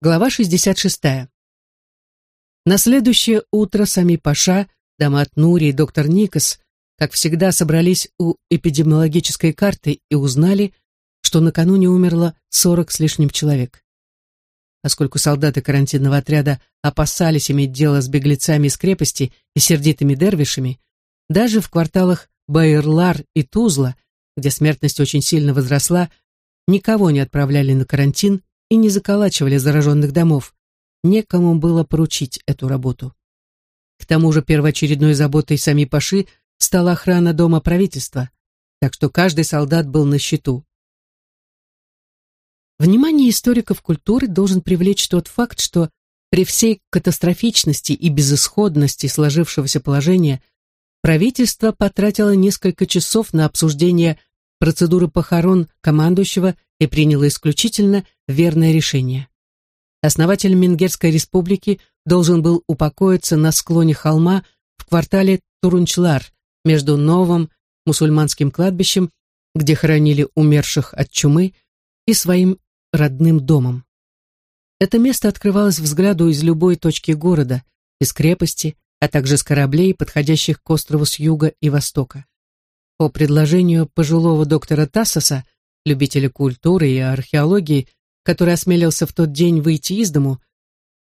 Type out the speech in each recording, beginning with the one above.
Глава 66. На следующее утро сами Паша, Дамат Нури и доктор Никас, как всегда, собрались у эпидемиологической карты и узнали, что накануне умерло 40 с лишним человек. Поскольку солдаты карантинного отряда опасались иметь дело с беглецами из крепости и сердитыми дервишами, даже в кварталах Байерлар и Тузла, где смертность очень сильно возросла, никого не отправляли на карантин и не заколачивали зараженных домов. Некому было поручить эту работу. К тому же первоочередной заботой сами Паши стала охрана дома правительства, так что каждый солдат был на счету. Внимание историков культуры должен привлечь тот факт, что при всей катастрофичности и безысходности сложившегося положения правительство потратило несколько часов на обсуждение процедуры похорон командующего и приняло исключительно верное решение. Основатель Мингерской республики должен был упокоиться на склоне холма в квартале Турунчлар между новым мусульманским кладбищем, где хоронили умерших от чумы, и своим родным домом. Это место открывалось взгляду из любой точки города, из крепости, а также с кораблей, подходящих к острову с юга и востока. По предложению пожилого доктора Тассоса, любителя культуры и археологии, который осмелился в тот день выйти из дому,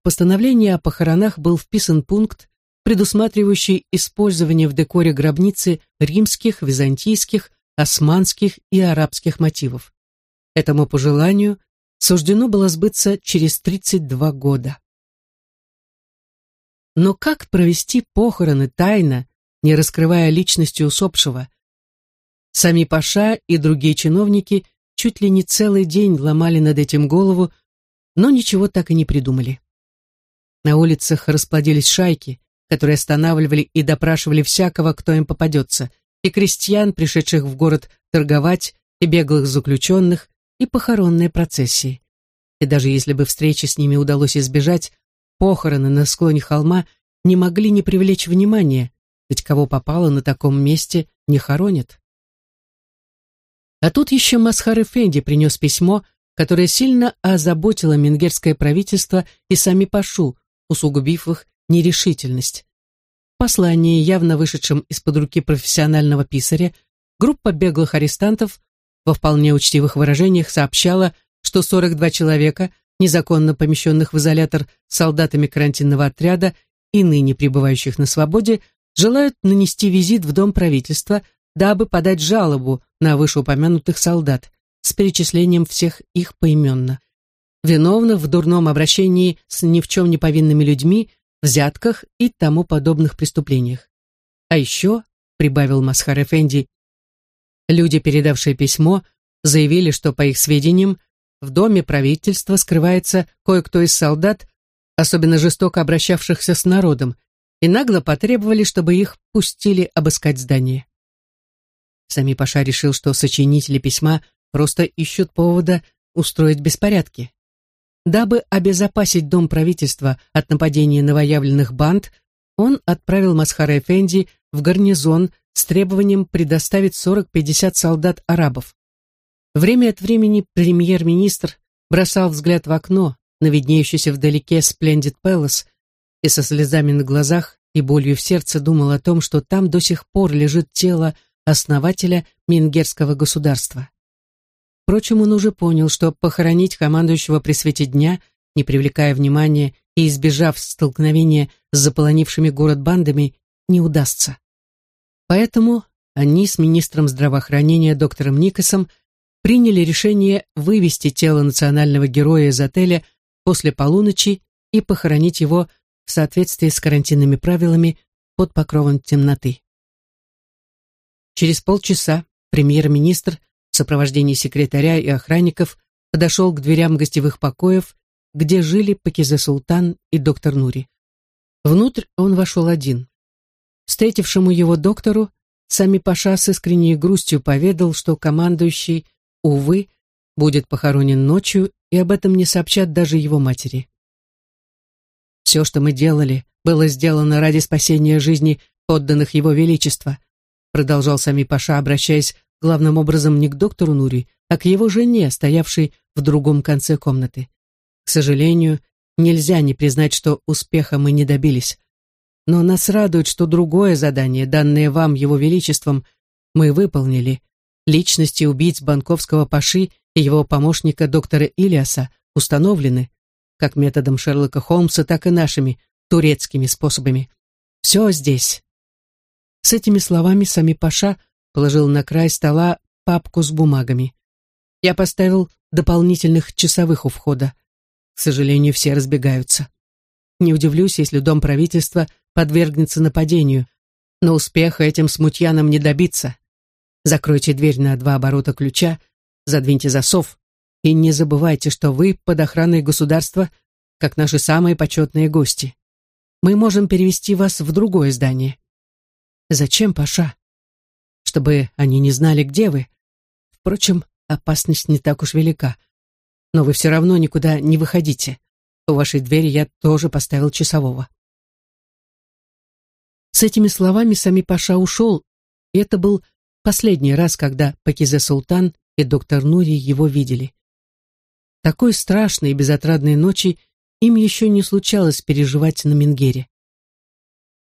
в постановление о похоронах был вписан пункт, предусматривающий использование в декоре гробницы римских, византийских, османских и арабских мотивов. Этому пожеланию суждено было сбыться через 32 года. Но как провести похороны тайно, не раскрывая личности усопшего, Сами Паша и другие чиновники чуть ли не целый день ломали над этим голову, но ничего так и не придумали. На улицах расплодились шайки, которые останавливали и допрашивали всякого, кто им попадется, и крестьян, пришедших в город торговать, и беглых заключенных, и похоронные процессии. И даже если бы встречи с ними удалось избежать, похороны на склоне холма не могли не привлечь внимания, ведь кого попало на таком месте не хоронят. А тут еще Масхар Эфенди принес письмо, которое сильно озаботило мингерское правительство и сами Пашу, усугубив их нерешительность. В послании, явно вышедшем из-под руки профессионального писаря, группа беглых арестантов во вполне учтивых выражениях сообщала, что 42 человека, незаконно помещенных в изолятор солдатами карантинного отряда и ныне пребывающих на свободе, желают нанести визит в Дом правительства, дабы подать жалобу на вышеупомянутых солдат с перечислением всех их поименно. Виновных в дурном обращении с ни в чем не повинными людьми, взятках и тому подобных преступлениях. А еще, прибавил Масхар Эфенди, люди, передавшие письмо, заявили, что, по их сведениям, в доме правительства скрывается кое-кто из солдат, особенно жестоко обращавшихся с народом, и нагло потребовали, чтобы их пустили обыскать здание. Сами Паша решил, что сочинители письма просто ищут повода устроить беспорядки. Дабы обезопасить дом правительства от нападения новоявленных банд, он отправил Масхара Эфенди в гарнизон с требованием предоставить 40-50 солдат-арабов. Время от времени премьер-министр бросал взгляд в окно на виднеющийся вдалеке Splendid Palace и со слезами на глазах и болью в сердце думал о том, что там до сих пор лежит тело основателя Мингерского государства. Впрочем, он уже понял, что похоронить командующего при свете дня, не привлекая внимания и избежав столкновения с заполонившими город бандами, не удастся. Поэтому они с министром здравоохранения доктором Никосом приняли решение вывести тело национального героя из отеля после полуночи и похоронить его в соответствии с карантинными правилами под покровом темноты. Через полчаса премьер-министр в сопровождении секретаря и охранников подошел к дверям гостевых покоев, где жили Пакизе Султан и доктор Нури. Внутрь он вошел один. Встретившему его доктору, сами Паша с искренней грустью поведал, что командующий, увы, будет похоронен ночью, и об этом не сообщат даже его матери. Все, что мы делали, было сделано ради спасения жизни подданных его величества, продолжал сами Паша, обращаясь главным образом не к доктору Нури, а к его жене, стоявшей в другом конце комнаты. К сожалению, нельзя не признать, что успеха мы не добились. Но нас радует, что другое задание, данное вам, Его Величеством, мы выполнили. Личности убийц банковского Паши и его помощника доктора Илиаса установлены, как методом Шерлока Холмса, так и нашими турецкими способами. Все здесь. С этими словами сами Паша положил на край стола папку с бумагами. Я поставил дополнительных часовых у входа. К сожалению, все разбегаются. Не удивлюсь, если дом правительства подвергнется нападению, но успеха этим смутьянам не добиться. Закройте дверь на два оборота ключа, задвиньте засов и не забывайте, что вы под охраной государства, как наши самые почетные гости. Мы можем перевести вас в другое здание. Зачем, Паша? Чтобы они не знали, где вы. Впрочем, опасность не так уж велика. Но вы все равно никуда не выходите. У вашей двери я тоже поставил часового. С этими словами сами Паша ушел, и это был последний раз, когда Пакизе Султан и доктор Нури его видели. Такой страшной и безотрадной ночи им еще не случалось переживать на Мингере.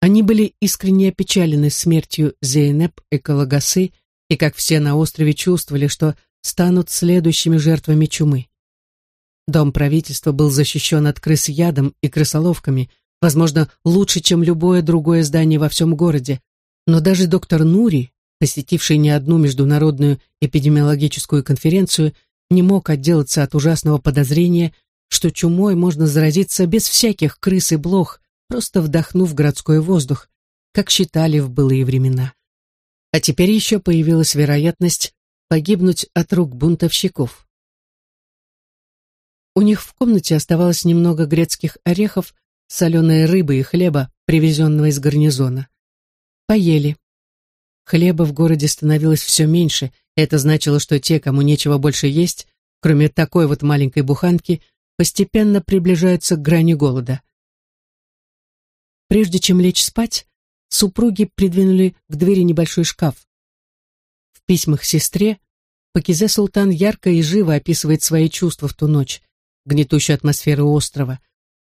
Они были искренне опечалены смертью Зейнеп и Калагасы, и, как все на острове, чувствовали, что станут следующими жертвами чумы. Дом правительства был защищен от крыс ядом и крысоловками, возможно, лучше, чем любое другое здание во всем городе, но даже доктор Нури, посетивший не одну международную эпидемиологическую конференцию, не мог отделаться от ужасного подозрения, что чумой можно заразиться без всяких крыс и блох, просто вдохнув городской воздух, как считали в былые времена. А теперь еще появилась вероятность погибнуть от рук бунтовщиков. У них в комнате оставалось немного грецких орехов, соленой рыбы и хлеба, привезенного из гарнизона. Поели. Хлеба в городе становилось все меньше, это значило, что те, кому нечего больше есть, кроме такой вот маленькой буханки, постепенно приближаются к грани голода. Прежде чем лечь спать, супруги придвинули к двери небольшой шкаф. В письмах сестре Пакизе Султан ярко и живо описывает свои чувства в ту ночь, гнетущую атмосферу острова,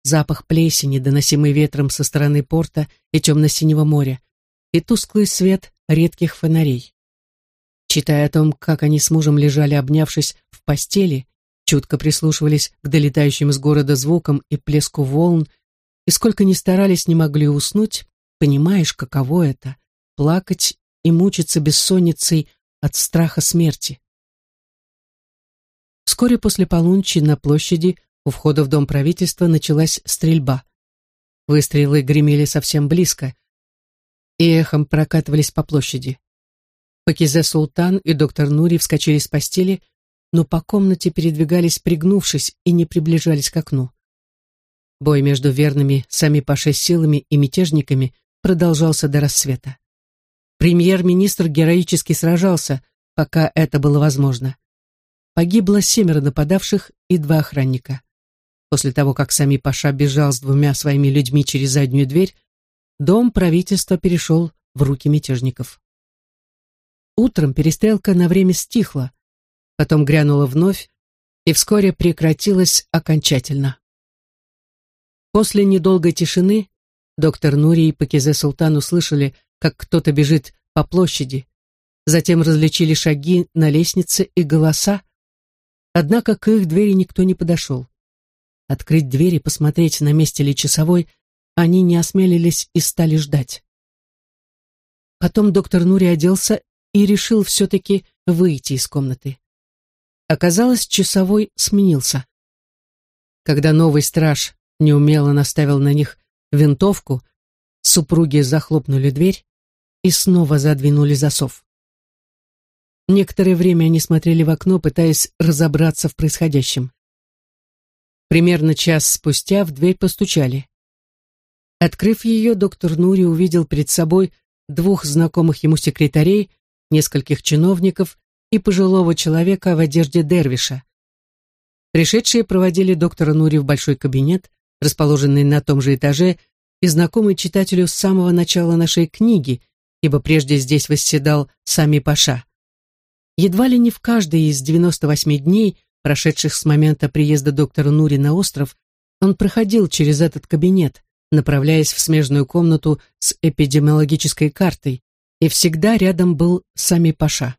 запах плесени, доносимый ветром со стороны порта и темно-синего моря, и тусклый свет редких фонарей. Читая о том, как они с мужем лежали, обнявшись в постели, чутко прислушивались к долетающим из города звукам и плеску волн, и сколько ни старались, не могли уснуть, понимаешь, каково это — плакать и мучиться бессонницей от страха смерти. Вскоре после полуночи на площади у входа в дом правительства началась стрельба. Выстрелы гремели совсем близко и эхом прокатывались по площади. Пакизе Султан и доктор Нури вскочили с постели, но по комнате передвигались пригнувшись и не приближались к окну. Бой между верными сами Паше силами и мятежниками продолжался до рассвета. Премьер-министр героически сражался, пока это было возможно. Погибло семеро нападавших и два охранника. После того, как сами Паша бежал с двумя своими людьми через заднюю дверь, дом правительства перешел в руки мятежников. Утром перестрелка на время стихла, потом грянула вновь и вскоре прекратилась окончательно. После недолгой тишины доктор Нури и Пакизе Султан услышали, как кто-то бежит по площади, затем различили шаги на лестнице и голоса, однако к их двери никто не подошел. Открыть дверь и посмотреть, на месте ли часовой, они не осмелились и стали ждать. Потом доктор Нури оделся и решил все-таки выйти из комнаты. Оказалось, часовой сменился. Когда новый страж неумело наставил на них винтовку, супруги захлопнули дверь и снова задвинули засов. Некоторое время они смотрели в окно, пытаясь разобраться в происходящем. Примерно час спустя в дверь постучали. Открыв ее, доктор Нури увидел перед собой двух знакомых ему секретарей, нескольких чиновников и пожилого человека в одежде дервиша. Пришедшие проводили доктора Нури в большой кабинет, расположенный на том же этаже и знакомый читателю с самого начала нашей книги, ибо прежде здесь восседал сами Паша. Едва ли не в каждый из 98 дней прошедших с момента приезда доктора Нури на остров, он проходил через этот кабинет, направляясь в смежную комнату с эпидемиологической картой, и всегда рядом был сами Паша.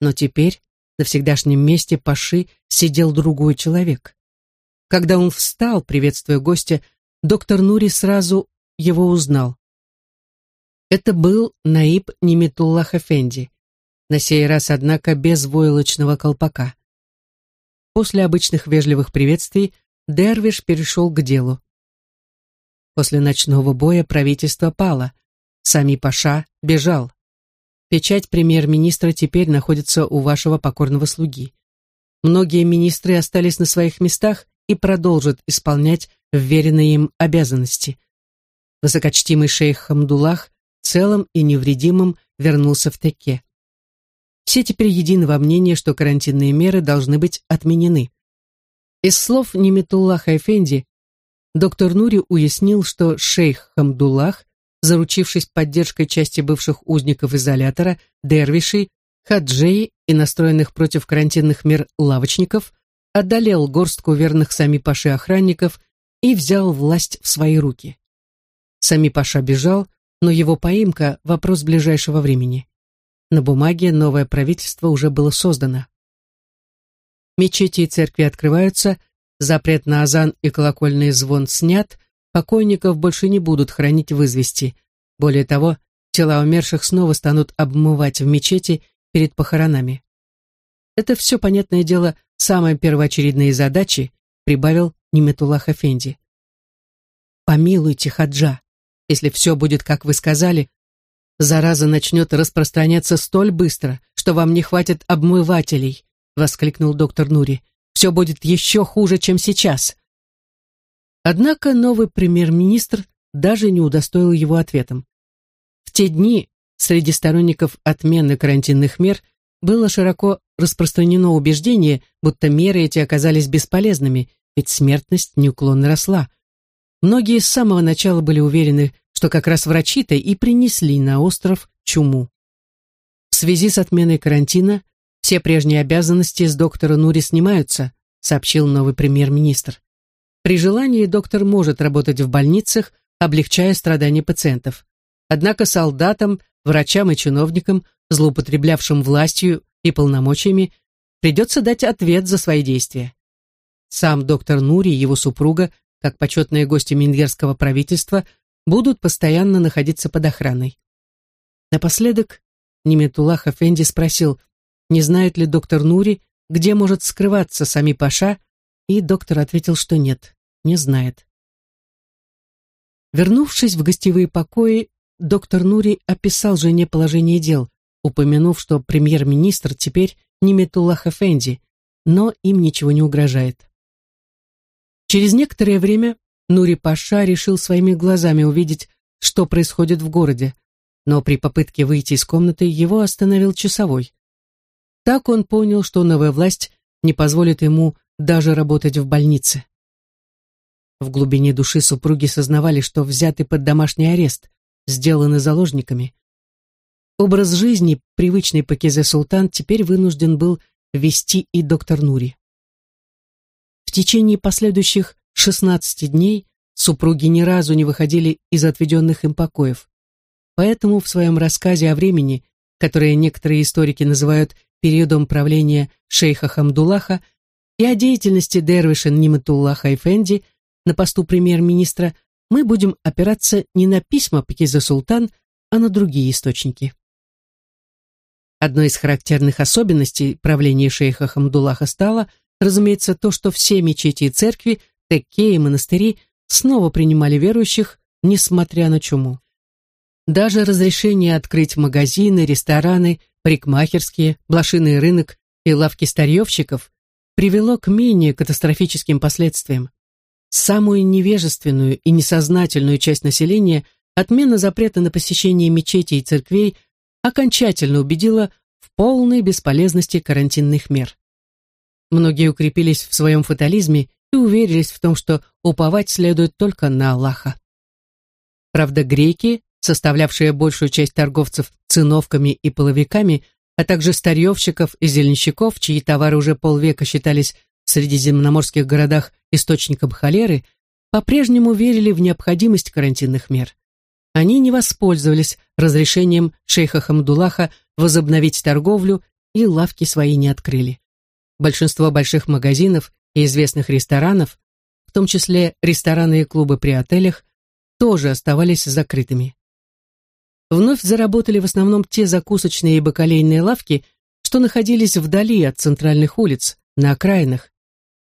Но теперь на всегдашнем месте Паши сидел другой человек. Когда он встал, приветствуя гостя, доктор Нури сразу его узнал. Это был Наиб Немитуллах Эфенди, на сей раз, однако, без войлочного колпака. После обычных вежливых приветствий Дервиш перешел к делу. После ночного боя правительство пало. Сами Паша бежал. Печать премьер-министра теперь находится у вашего покорного слуги. Многие министры остались на своих местах и продолжат исполнять вверенные им обязанности. Высокочтимый шейх Хамдулах целым и невредимым вернулся в Теке. Все теперь едины во мнении, что карантинные меры должны быть отменены. Из слов Немитуллаха Эфенди доктор Нури уяснил, что шейх Хамдуллах, заручившись поддержкой части бывших узников изолятора, дервишей, хаджей и настроенных против карантинных мер лавочников, одолел горстку верных сами Паши охранников и взял власть в свои руки. Сами Паша бежал, но его поимка – вопрос ближайшего времени. На бумаге новое правительство уже было создано. Мечети и церкви открываются, запрет на азан и колокольный звон снят, покойников больше не будут хранить в извести. Более того, тела умерших снова станут обмывать в мечети перед похоронами. Это все, понятное дело, самые первоочередные задачи, прибавил Неметуллах Эфенди. Помилуйте, Хаджа, если все будет, как вы сказали, зараза начнет распространяться столь быстро, что вам не хватит обмывателей, воскликнул доктор Нури. Все будет еще хуже, чем сейчас. Однако новый премьер-министр даже не удостоил его ответом. В те дни среди сторонников отмены карантинных мер было широко распространено убеждение, будто меры эти оказались бесполезными, ведь смертность неуклонно росла. Многие с самого начала были уверены, что как раз врачи-то и принесли на остров чуму. В связи с отменой карантина все прежние обязанности с доктора Нури снимаются, сообщил новый премьер-министр. При желании доктор может работать в больницах, облегчая страдания пациентов. Однако солдатам, врачам и чиновникам, злоупотреблявшим властью и полномочиями, придется дать ответ за свои действия. Сам доктор Нури и его супруга, как почетные гости мингерского правительства, будут постоянно находиться под охраной. Напоследок Неметуллах Эфенди спросил, не знает ли доктор Нури, где может скрываться сами Паша, и доктор ответил, что нет, не знает. Вернувшись в гостевые покои, доктор Нури описал жене положение дел, упомянув, что премьер-министр теперь не Метуллах Эфенди, но им ничего не угрожает. Через некоторое время Нури Паша решил своими глазами увидеть, что происходит в городе, но при попытке выйти из комнаты его остановил часовой. Так он понял, что новая власть не позволит ему даже работать в больнице. В глубине души супруги сознавали, что взяты под домашний арест, сделаны заложниками. Образ жизни, привычный Пакизе Султан, теперь вынужден был вести и доктор Нури. В течение последующих 16 дней супруги ни разу не выходили из отведенных им покоев. Поэтому в своем рассказе о времени, которое некоторые историки называют периодом правления шейха Хамдулаха и о деятельности Дервиша Ниматуллаха Эфенди на посту премьер-министра, мы будем опираться не на письма Пакиза Султан, а на другие источники. Одной из характерных особенностей правления шейха Хамдулаха стало, разумеется, то, что все мечети и церкви, теке и монастыри снова принимали верующих, несмотря на чуму. Даже разрешение открыть магазины, рестораны, парикмахерские, блошиный рынок и лавки старьевщиков привело к менее катастрофическим последствиям. Самую невежественную и несознательную часть населения отмена запрета на посещение мечетей и церквей окончательно убедила в полной бесполезности карантинных мер. Многие укрепились в своем фатализме и уверились в том, что уповать следует только на Аллаха. Правда, греки составлявшие большую часть торговцев циновками и половиками, а также старьевщиков и зеленщиков, чьи товары уже полвека считались в средиземноморских городах источником холеры, по-прежнему верили в необходимость карантинных мер. Они не воспользовались разрешением шейха Хамдулаха возобновить торговлю и лавки свои не открыли. Большинство больших магазинов и известных ресторанов, в том числе рестораны и клубы при отелях, тоже оставались закрытыми. Вновь заработали в основном те закусочные и бакалейные лавки, что находились вдали от центральных улиц, на окраинах.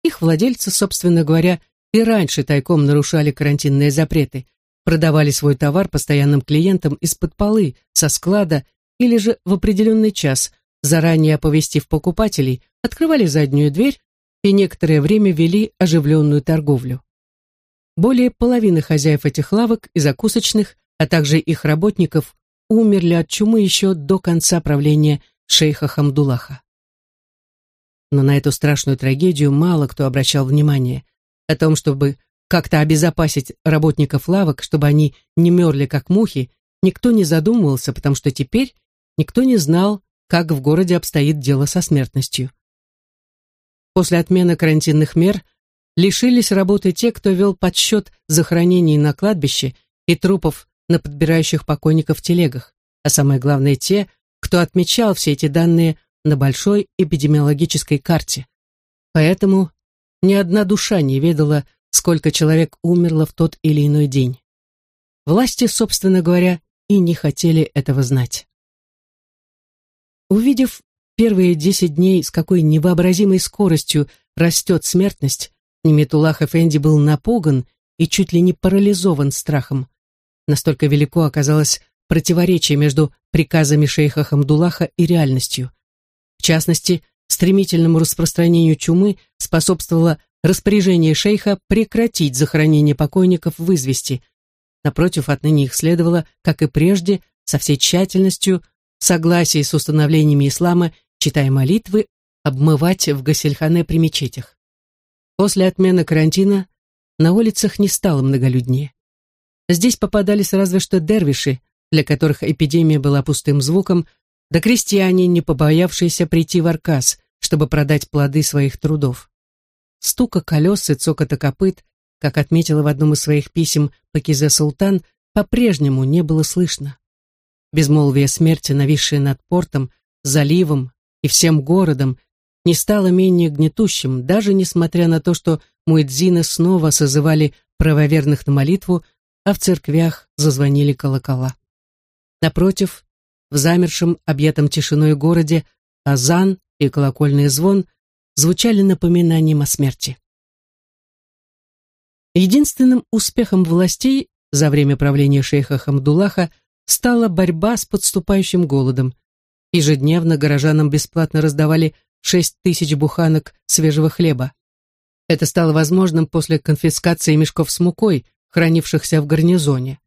Их владельцы, собственно говоря, и раньше тайком нарушали карантинные запреты, продавали свой товар постоянным клиентам из-под полы, со склада или же в определенный час, заранее оповестив покупателей, открывали заднюю дверь и некоторое время вели оживленную торговлю. Более половины хозяев этих лавок и закусочных, а также их работников, умерли от чумы еще до конца правления шейха Хамдулаха. Но на эту страшную трагедию мало кто обращал внимание. О том, чтобы как-то обезопасить работников лавок, чтобы они не мерли как мухи, никто не задумывался, потому что теперь никто не знал, как в городе обстоит дело со смертностью. После отмены карантинных мер – лишились работы те, кто вел подсчет захоронений на кладбище и трупов на подбирающих покойников телегах, а самое главное те, кто отмечал все эти данные на большой эпидемиологической карте. Поэтому ни одна душа не ведала, сколько человек умерло в тот или иной день. Власти, собственно говоря, и не хотели этого знать. Увидев первые десять дней, с какой невообразимой скоростью растет смертность, Неметулах Эфенди был напуган и чуть ли не парализован страхом. Настолько велико оказалось противоречие между приказами шейха Хамдулаха и реальностью. В частности, стремительному распространению чумы способствовало распоряжение шейха прекратить захоронение покойников в извести. Напротив, отныне их следовало, как и прежде, со всей тщательностью, в согласии с установлениями ислама, читая молитвы, обмывать в Гасельхане при мечетях. После отмены карантина на улицах не стало многолюднее. Здесь попадались разве что дервиши, для которых эпидемия была пустым звуком, да крестьяне, не побоявшиеся прийти в Аркас, чтобы продать плоды своих трудов. Стука колес и цокота копыт, как отметила в одном из своих писем Пакизе Султан, по-прежнему не было слышно. Безмолвие смерти, нависшее над портом, заливом и всем городом, не стало менее гнетущим, даже несмотря на то, что муэдзины снова созывали правоверных на молитву, а в церквях зазвонили колокола. Напротив, в замершем, объятом тишиной городе, азан и колокольный звон звучали напоминанием о смерти. Единственным успехом властей за время правления шейха Хамдулаха стала борьба с подступающим голодом. Ежедневно горожанам бесплатно раздавали шесть тысяч буханок свежего хлеба. Это стало возможным после конфискации мешков с мукой, хранившихся в гарнизоне.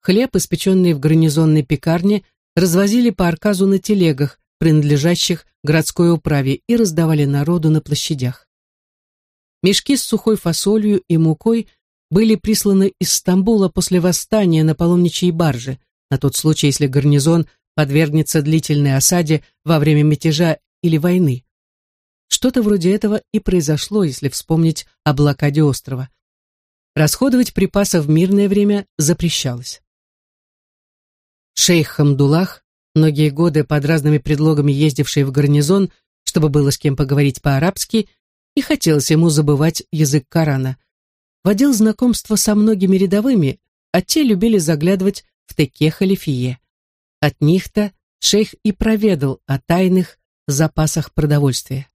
Хлеб, испеченный в гарнизонной пекарне, развозили по Арказу на телегах, принадлежащих городской управе, и раздавали народу на площадях. Мешки с сухой фасолью и мукой были присланы из Стамбула после восстания на паломничьей барже, на тот случай, если гарнизон подвергнется длительной осаде во время мятежа или войны. Что-то вроде этого и произошло, если вспомнить о блокаде острова. Расходовать припасы в мирное время запрещалось. Шейх Хамдулах, многие годы под разными предлогами ездивший в гарнизон, чтобы было с кем поговорить по-арабски, и хотелось ему забывать язык Корана, водил знакомство со многими рядовыми, а те любили заглядывать в теке халифие. От них-то шейх и проведал о тайных запасах продовольствия.